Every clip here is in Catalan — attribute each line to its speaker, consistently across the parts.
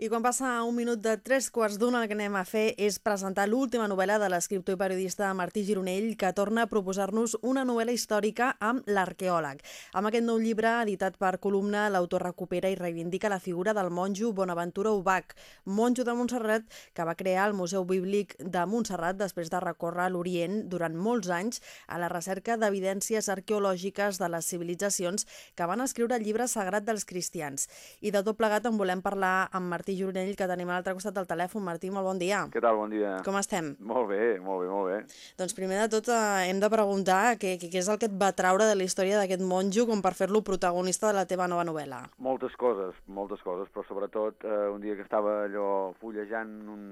Speaker 1: I quan passa un minut de tres quarts d'una, el que anem a fer és presentar l'última novel·la de l'escriptor i periodista Martí Gironell, que torna a proposar-nos una novel·la històrica amb l'arqueòleg. Amb aquest nou llibre, editat per columna, l'autor recupera i reivindica la figura del monjo Bonaventura Ubach, monjo de Montserrat que va crear el Museu Bíblic de Montserrat després de recórrer l'Orient durant molts anys a la recerca d'evidències arqueològiques de les civilitzacions que van escriure el llibre sagrat dels cristians. I de tot plegat en volem parlar amb Martí Gironell, que tenim a l'altre costat del telèfon. Martí, molt bon dia.
Speaker 2: Què tal? Bon dia.
Speaker 1: Com estem?
Speaker 2: Molt bé, molt bé, molt bé.
Speaker 1: Doncs primer de tot eh, hem de preguntar què, què és el que et va traure de la història d'aquest monjo com per fer-lo protagonista de la teva nova novel·la.
Speaker 2: Moltes coses, moltes coses, però sobretot eh, un dia que estava allò fullejant un,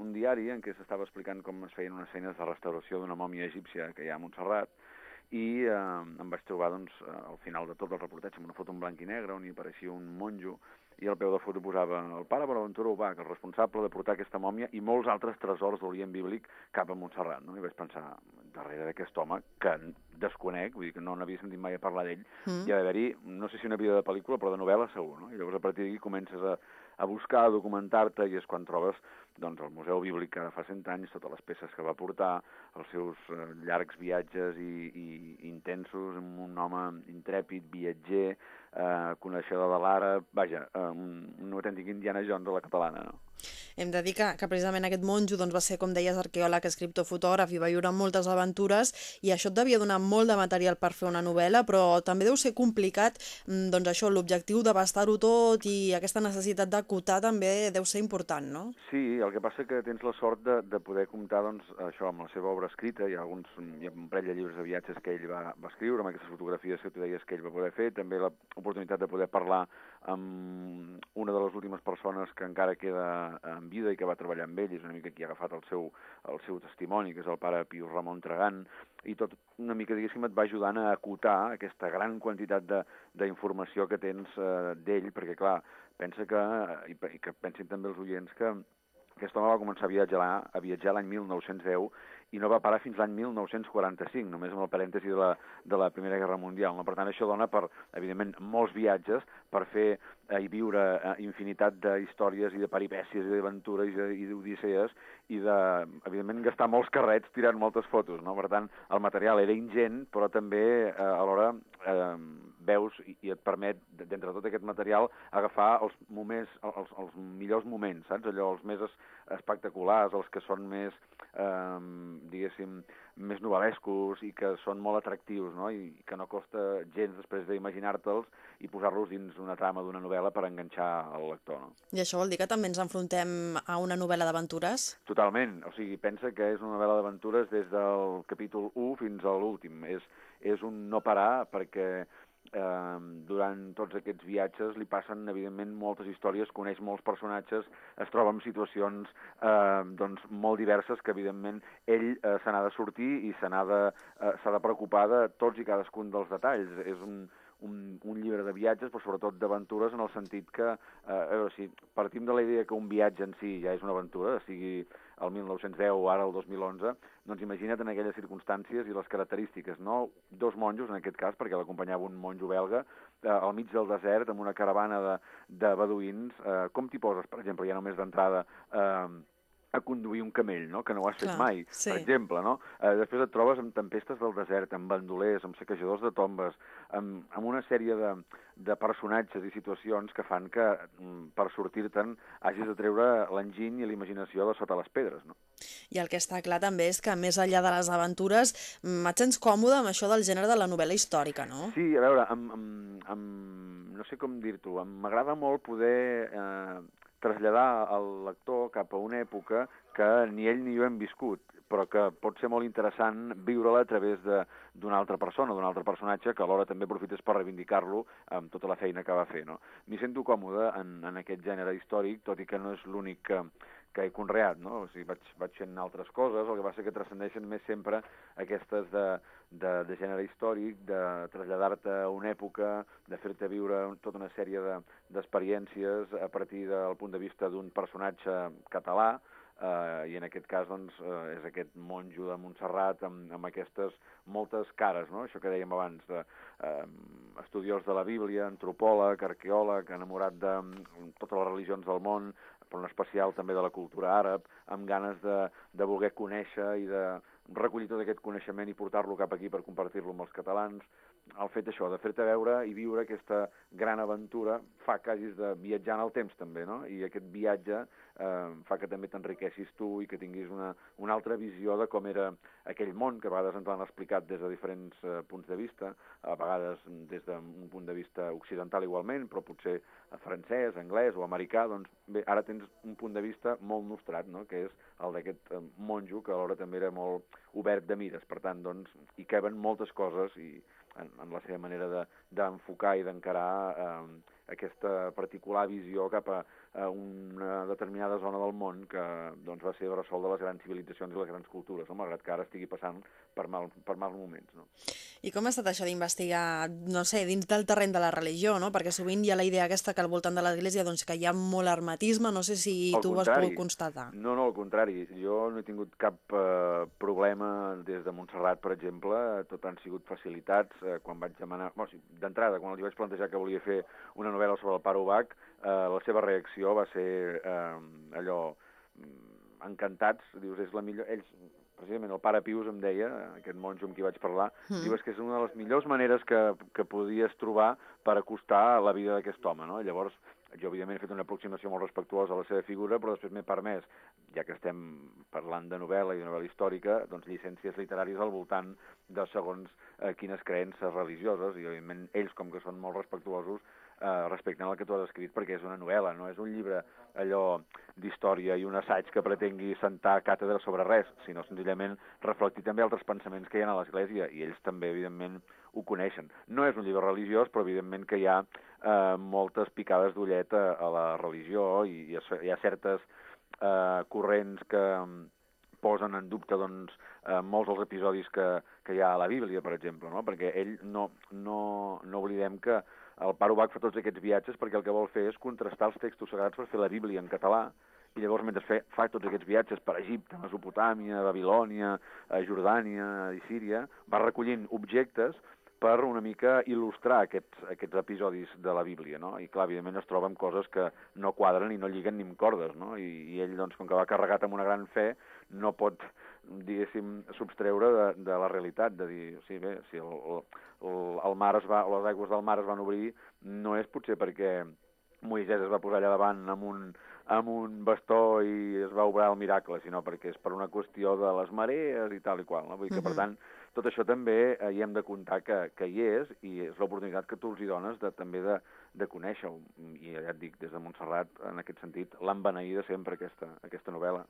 Speaker 2: un diari en què s'estava explicant com es feien unes feines de restauració d'una mòmia egípcia que hi ha a Montserrat, i eh, em vaig trobar doncs, al final de tot el reportatge amb una foto en blanc i negre on hi apareixia un monjo i al peu de foto posava el pare Bonaventura Ubach, el responsable de portar aquesta mòmia i molts altres tresors d'Orient Bíblic cap a Montserrat. No? I vaig pensar, darrere d'aquest home, que desconec, vull dir que no n'havia sentit mai a parlar d'ell, mm. hi ha d'haver-hi, no sé si una vida de pel·lícula, però de novel·la segur. No? I llavors a partir d'aquí comences a, a buscar, a documentar-te, i és quan trobes doncs, el Museu Bíblic que fa 100 anys, totes les peces que va portar, els seus eh, llargs viatges i, i intensos, amb un home intrèpid, viatger, eh, coneixedor de l'àrab, vaja, eh, un, un autèntic Indiana Jones a la catalana. No?
Speaker 1: Hem de dir que, que precisament aquest monjo doncs, va ser, com deies, arqueòleg, escriptor, fotògraf i va viure moltes aventures i això et devia donar molt de material per fer una novel·la, però també deu ser complicat, mm, doncs això, l'objectiu d'abastar-ho tot i aquesta necessitat d'acotar també deu ser important, no?
Speaker 2: Sí, el que passa que tens la sort de, de poder comptar doncs, això amb la seva obra escrita, hi ha, alguns, hi ha un parell de llibres de viatges que ell va, va escriure, amb aquestes fotografies que tu deies que ell va poder fer, també l'oportunitat de poder parlar amb una de les últimes persones que encara queda vida i que va treballar amb ell, és una mica qui ha agafat el seu, el seu testimoni, que és el pare Pius Ramon Tragant, i tot una mica, diguéssim, et va ajudant a acotar aquesta gran quantitat d'informació que tens eh, d'ell, perquè, clar, pensa que, i, i que pensin també els oients, que aquest home va començar a viatjar, a viatjar l'any 1910 i no va parar fins l'any 1945, només amb el parèntesi de la, de la Primera Guerra Mundial. No? Per tant, això dona per, evidentment, molts viatges per fer eh, i viure eh, infinitat d'històries i de peripècies i d'aventures i d'odisees i de, evidentment, gastar molts carrets tirant moltes fotos. No? Per tant, el material era ingent, però també eh, alhora eh, veus i, i et permet, d'entre tot aquest material, agafar els, moments, els, els millors moments, saps? Allò, els més espectaculars, els que són més eh, diguéssim, més novel·lescos i que són molt atractius, no? I que no costa gens després d'imaginar-te'ls i posar-los dins una trama d'una novel·la per enganxar el lector, no?
Speaker 1: I això vol dir que també ens enfrontem a una novel·la d'aventures?
Speaker 2: Totalment, o sigui, pensa que és una novel·la d'aventures des del capítol 1 fins a l'últim. És, és un no parar perquè eh, durant tots aquests viatges li passen, evidentment, moltes històries, coneix molts personatges, es troba en situacions eh, doncs, molt diverses que, evidentment, ell eh, se n'ha de sortir i se n'ha de, eh, de preocupar de tots i cadascun dels detalls. És un, un, un llibre de viatges, però sobretot d'aventures en el sentit que, eh, a veure, si partim de la idea que un viatge en si ja és una aventura, sigui el 1910 o ara el 2011, doncs imagina't en aquelles circumstàncies i les característiques, no? Dos monjos, en aquest cas, perquè l'acompanyava un monjo belga, eh, al mig del desert, amb una caravana de, de beduïns, eh, com t'hi poses, per exemple, ja només d'entrada, eh, a conduir un camell, no? que no ho has Clar, fet mai, sí. per exemple. No? Eh, després et trobes amb tempestes del desert, amb bandolers, amb saquejadors de tombes, amb, amb una sèrie de, de personatges i situacions que fan que mm, per sortir-te'n hagis de treure l'enginy i l'imaginació de sota les pedres. No?
Speaker 1: I el que està clar també és que més enllà de les aventures mm, et sents còmode amb això del gènere de la novel·la històrica, no?
Speaker 2: Sí, a veure, amb, amb, amb, no sé com dir-t'ho, m'agrada molt poder eh, traslladar el lector cap a una època que ni ell ni jo hem viscut, però que pot ser molt interessant viure-la a través d'una altra persona, d'un altre personatge, que alhora també aprofites per reivindicar-lo amb tota la feina que va fer. No? M'hi sento còmode en, en aquest gènere històric, tot i que no és l'únic que, que he conreat, no? O sigui, vaig, vaig fent altres coses, el que ser que transcendeixen més sempre aquestes de, de, de gènere històric, de traslladar-te a una època, de fer-te viure tota una sèrie d'experiències de, a partir del punt de vista d'un personatge català, eh, i en aquest cas doncs, eh, és aquest monjo de Montserrat amb, amb aquestes moltes cares, no? això que dèiem abans, de, eh, estudiós de la Bíblia, antropòleg, arqueòleg, enamorat de totes les religions del món, però en especial també de la cultura àrab, amb ganes de, de voler conèixer i de recollir tot aquest coneixement i portar-lo cap aquí per compartir-lo amb els catalans. El fet això, de fer-te veure i viure aquesta gran aventura fa que hagis de viatjar en el temps també, no? I aquest viatge eh, fa que també t'enriqueixis tu i que tinguis una, una altra visió de com era aquell món, que a vegades ens l'han explicat des de diferents eh, punts de vista, a vegades des d'un punt de vista occidental igualment, però potser francès, anglès o americà, doncs bé, ara tens un punt de vista molt nostrat, no? que és el d'aquest eh, monjo, que alhora també era molt obert de mires, per tant, doncs, hi caben moltes coses i en, en la seva manera d'enfocar de, i d'encarar eh, aquesta particular visió cap a, a una determinada zona del món que doncs, va ser bressol de les grans civilitzacions i les grans cultures, no? malgrat que ara estigui passant per, mal, per mals moments. No?
Speaker 1: I com ha estat això d'investigar, no sé, dins del terreny de la religió, no? perquè sovint hi ha la idea aquesta que al voltant de l'Església doncs, que hi ha molt hermetisme, no sé si
Speaker 2: al
Speaker 1: tu ho has pogut constatar.
Speaker 2: No, no, al contrari, jo no he tingut cap eh, problema des de Montserrat, per exemple, tot han sigut facilitats eh, quan vaig demanar... Bueno, D'entrada, quan li vaig plantejar que volia fer una novel·la sobre el pare Ubach, eh, la seva reacció va ser eh, allò mm, encantats, dius, és la millor... Ells, precisament el pare Pius em deia, aquest monjo amb qui vaig parlar, mm. diu, és que és una de les millors maneres que, que podies trobar per acostar la vida d'aquest home, no? Llavors, jo evidentment he fet una aproximació molt respectuosa a la seva figura, però després m'he permès, ja que estem parlant de novel·la i de novel·la històrica, doncs llicències literàries al voltant de segons eh, quines creences religioses, i evidentment ells, com que són molt respectuosos, eh, respecten el que tu has escrit perquè és una novel·la, no és un llibre allò d'història i un assaig que pretengui sentar càtedra sobre res, sinó senzillament reflectir també altres pensaments que hi ha a l'Església, i ells també, evidentment, ho coneixen. No és un llibre religiós, però evidentment que hi ha eh, moltes picades d'ullet a, a la religió i ha, hi ha certes eh, corrents que mm, posen en dubte doncs, eh, molts dels episodis que, que hi ha a la Bíblia, per exemple, no? perquè ell no, no, no oblidem que el pare Ubach fa tots aquests viatges perquè el que vol fer és contrastar els textos sagrats per fer la Bíblia en català, i llavors mentre fe, fa tots aquests viatges per Egipte, Mesopotàmia, Babilònia, eh, Jordània i Síria, va recollint objectes per una mica il·lustrar aquests, aquests episodis de la Bíblia, no? I clar, evidentment es troba amb coses que no quadren i no lliguen ni amb cordes, no? I, i ell, doncs, com que va carregat amb una gran fe, no pot, diguéssim, substreure de, de la realitat, de dir, sí, bé, si el, el, el mar es va, les aigües del mar es van obrir, no és potser perquè Moisès es va posar allà davant amb un, amb un bastó i es va obrar el miracle, sinó perquè és per una qüestió de les marees i tal i qual. No? Vull dir que, uh -huh. per tant, tot això també eh, hi hem de comptar que, que hi és i és l'oportunitat que tu els hi dones de, també de, de conèixer-ho. I ja et dic, des de Montserrat, en aquest sentit, l'han beneïda sempre aquesta, aquesta novel·la.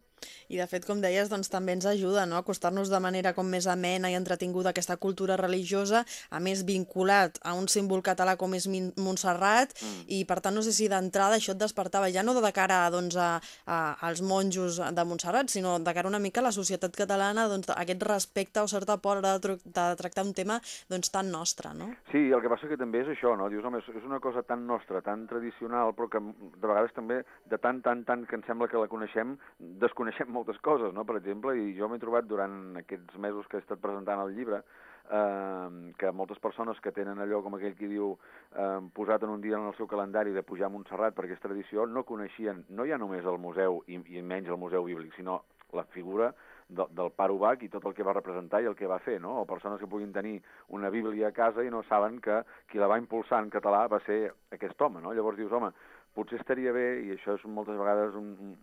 Speaker 1: I de fet, com deies, doncs també ens ajuda no? a acostar-nos de manera com més amena i entretinguda a aquesta cultura religiosa, a més vinculat a un símbol català com és Montserrat, mm. i per tant no sé si d'entrada això et despertava ja no de cara doncs, a, a, als monjos de Montserrat, sinó de cara una mica a la societat catalana, doncs, aquest respecte o certa por de, de tractar un tema doncs, tan nostre, no?
Speaker 2: Sí, el que passa que també és això, no? Dius, home, és una cosa tan nostra, tan tradicional, però que de vegades també, de tant, tant, tant que em sembla que la coneixem, desconeixem moltes coses, no? Per exemple, i jo m'he trobat durant aquests mesos que he estat presentant el llibre, eh, que moltes persones que tenen allò, com aquell qui diu, eh, posat en un dia en el seu calendari de pujar a Montserrat perquè és tradició, no coneixien, no ja només el museu i, i menys el museu bíblic, sinó la figura de, del pare Ubach i tot el que va representar i el que va fer, no? O persones que puguin tenir una Bíblia a casa i no saben que qui la va impulsar en català va ser aquest home, no? Llavors dius, home, potser estaria bé, i això és moltes vegades un, un,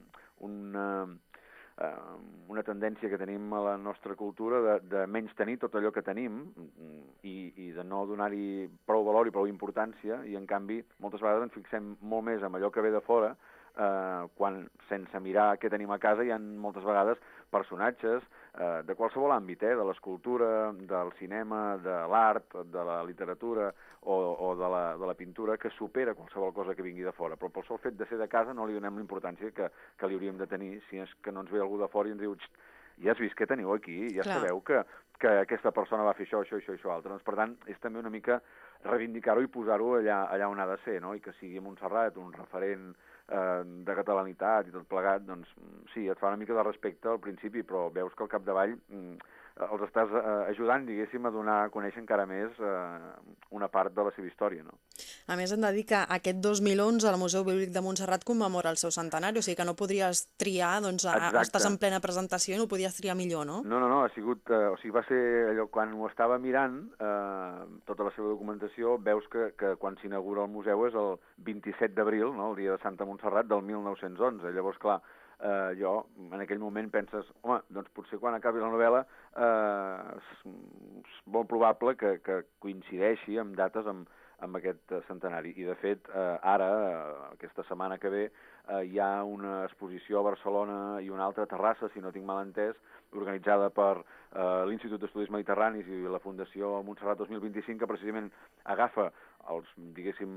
Speaker 2: una, uh, una tendència que tenim a la nostra cultura de, de menys tenir tot allò que tenim i, i de no donar-hi prou valor i prou importància, i en canvi moltes vegades ens fixem molt més en allò que ve de fora eh, quan sense mirar què tenim a casa hi ha moltes vegades personatges eh, de qualsevol àmbit, eh, de l'escultura, del cinema, de l'art, de la literatura o, o de, la, de la pintura, que supera qualsevol cosa que vingui de fora. Però pel sol fet de ser de casa no li donem la importància que, que li hauríem de tenir si és que no ens ve algú de fora i ens diu ja has vist què teniu aquí, ja
Speaker 1: Clar.
Speaker 2: sabeu que, que aquesta persona va fer això, això, això, això, altre. Doncs, per tant, és també una mica reivindicar-ho i posar-ho allà, allà on ha de ser, no? I que sigui Montserrat un referent eh, de catalanitat i tot plegat, doncs sí, et fa una mica de respecte al principi, però veus que al capdavall mm, els estàs eh, ajudant, diguéssim, a donar a conèixer encara més eh, una part de la seva història, no?
Speaker 1: A més, hem de dir que aquest 2011 el Museu Bíblic de Montserrat commemora el seu centenari, o sigui que no podries triar, doncs, a,
Speaker 2: Exacte.
Speaker 1: estàs en plena presentació i no podies triar millor, no?
Speaker 2: No, no, no, ha sigut... Eh, o sigui, va ser allò, quan ho estava mirant, eh, tota la seva documentació, veus que, que quan s'inaugura el museu és el 27 d'abril, no?, el dia de Santa Montserrat del 1911. Llavors, clar, eh, jo en aquell moment penses, home, doncs potser quan acabi la novel·la eh, és, molt probable que, que coincideixi amb dates amb, amb aquest centenari. I, de fet, eh, ara, eh, aquesta setmana que ve, eh, hi ha una exposició a Barcelona i una altra a Terrassa, si no tinc mal entès, organitzada per eh, l'Institut d'Estudis Mediterranis i la Fundació Montserrat 2025, que precisament agafa els, diguéssim,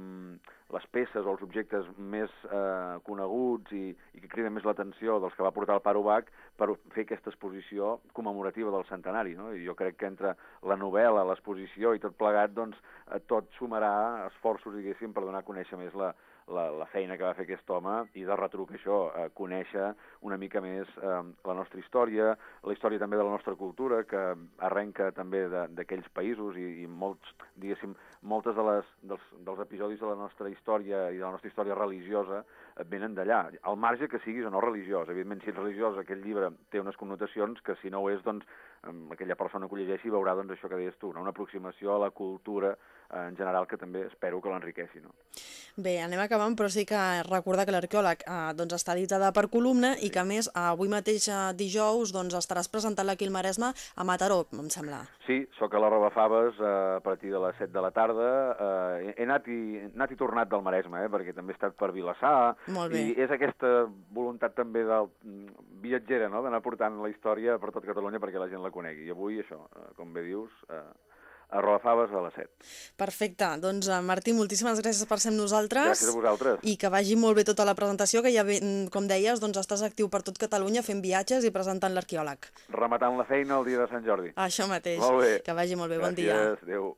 Speaker 2: les peces o els objectes més eh, coneguts i, i que criden més l'atenció dels que va portar el Paro Bach per fer aquesta exposició commemorativa del centenari. No? I jo crec que entre la novel·la, l'exposició i tot plegat, doncs, eh, tot sumarà esforços, diguéssim, per donar a conèixer més la, la, la feina que va fer aquest home i de retruc això, eh, conèixer una mica més eh, la nostra història, la història també de la nostra cultura, que arrenca també d'aquells països i, i molts, diguéssim, moltes de les, dels, dels episodis de la nostra història i de la nostra història religiosa eh, venen d'allà, al marge que siguis o no religiós. Evidentment, si ets religiós, aquest llibre té unes connotacions que si no ho és, doncs, aquella persona que ho llegeixi veurà doncs, això que deies tu, no? una aproximació a la cultura eh, en general que també espero que l'enriqueixi. No?
Speaker 1: Bé, anem acabant, però sí que recordar que l'arqueòleg eh, doncs està editada per columna i que, a més, avui mateix eh, dijous doncs, estaràs presentant aquí al Maresme a Mataró, em sembla.
Speaker 2: Sí, sóc a la Roba Faves eh, a partir de les 7 de la tarda. Eh, he, anat i, he anat i tornat del Maresme, eh, perquè també he estat per Vilassar.
Speaker 1: Molt bé.
Speaker 2: I és aquesta voluntat també del mm, viatgera, no?, d'anar portant la història per tot Catalunya perquè la gent la conegui. I avui això, eh, com bé dius, eh, a Roba Faves a les 7.
Speaker 1: Perfecte. Doncs, eh, Martí, moltíssimes gràcies per ser amb nosaltres.
Speaker 2: Gràcies a vosaltres.
Speaker 1: I que vagi molt bé tota la presentació, que ja, ben- com deies, doncs estàs actiu per tot Catalunya fent viatges i presentant l'arqueòleg.
Speaker 2: Rematant la feina el dia de Sant Jordi.
Speaker 1: Això mateix.
Speaker 2: Molt bé.
Speaker 1: Que vagi molt bé. Bon dia.
Speaker 2: Gràcies, adéu.